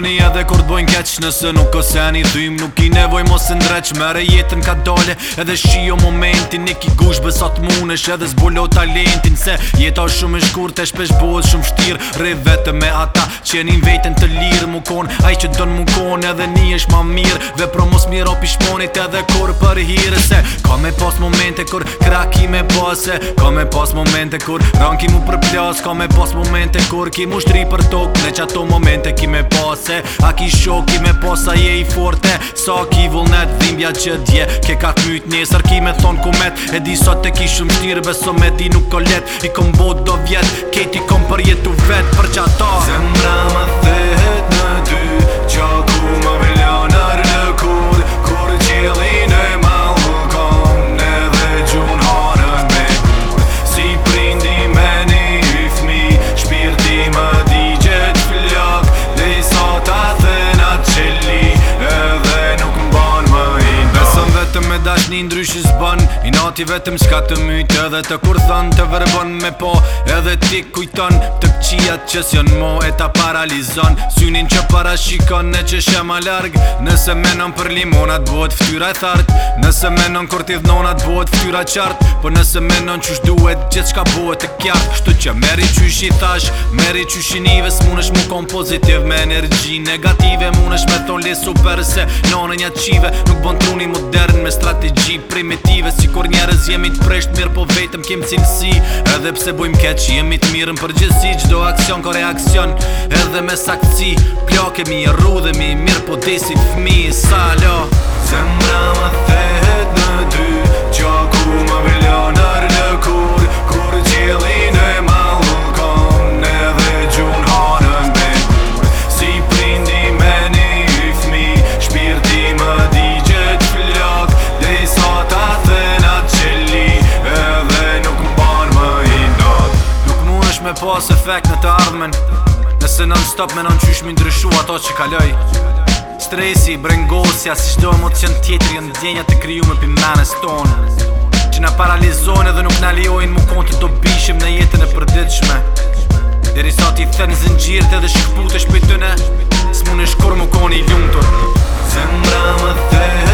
Tani edhe kur t'bojnë keq nëse nuk kosen i Nuk i nevoj mos e ndreq mere jetën ka dole Edhe shio momentin e ki gush besat munesh edhe zbulo talentin Se jeta shumë e shkur të shpesh bod shumë shtir Re vetë me ata që e njën vetën të lirë Mu kon, aj që dënë mu kon edhe një është ma mirë Ve pro mos mirë o pishmonit edhe kur për hirë Se ka me pas momente kur kraki me pase Ka me pas momente kur ranki mu përplas Ka me pas momente kur ki mu shtri për tok Dhe që ato momente ki me pase Aki shoki me posa je i forte Sa ki vullnet dhimbja që dje Ke ka këmyt një sarki me thonë kumet E di sot te ki shumë shnirë beso me ti nuk o let I kom bot do vjet, ke ti kom për jetu vet Për që zemra ma the dashni ndryshës bën I nati vetëm s'ka të mytë edhe të kur thënë të vërbën me po Edhe ti kujton qijat që s'jon mo e ta paralizon Synin që para shikon e që shema larg Nëse menon për limonat bëhet ftyra e thart Nëse menon kur t'i dhnonat bëhet ftyra qart Po nëse menon qush duhet gjithë shka bëhet të kjart Kështu që meri qysh i thash, meri qysh i nive S'mun është mu kon pozitiv me energji negative Mun është me thon le super se nonë një qive Nuk bon truni modern me strategji primitive Si kur njerës jemi t'presht mirë po vetëm kem cilësi Edhe pse bojmë keq jemi t'mirën për gjithësi gjdo aksion ko reakcion Edhe me sakci Plakemi, rrudhemi, mirë po desit fmi Salo Se pas efekt në të ardhmen Nëse non stop me non qysh mi ndryshu ato që kaloj Stresi, brengosja, si shdo emocion tjetër Jënë djenja të kryu me pimenes tonë Që në paralizojnë edhe nuk në liojnë mu kontë të bishim në jetën e përditshme Deri sa ti thënë zëngjirët edhe shkëpute shpejtëne Së mund është kur mu koni i ljumëtur Zemra më thehe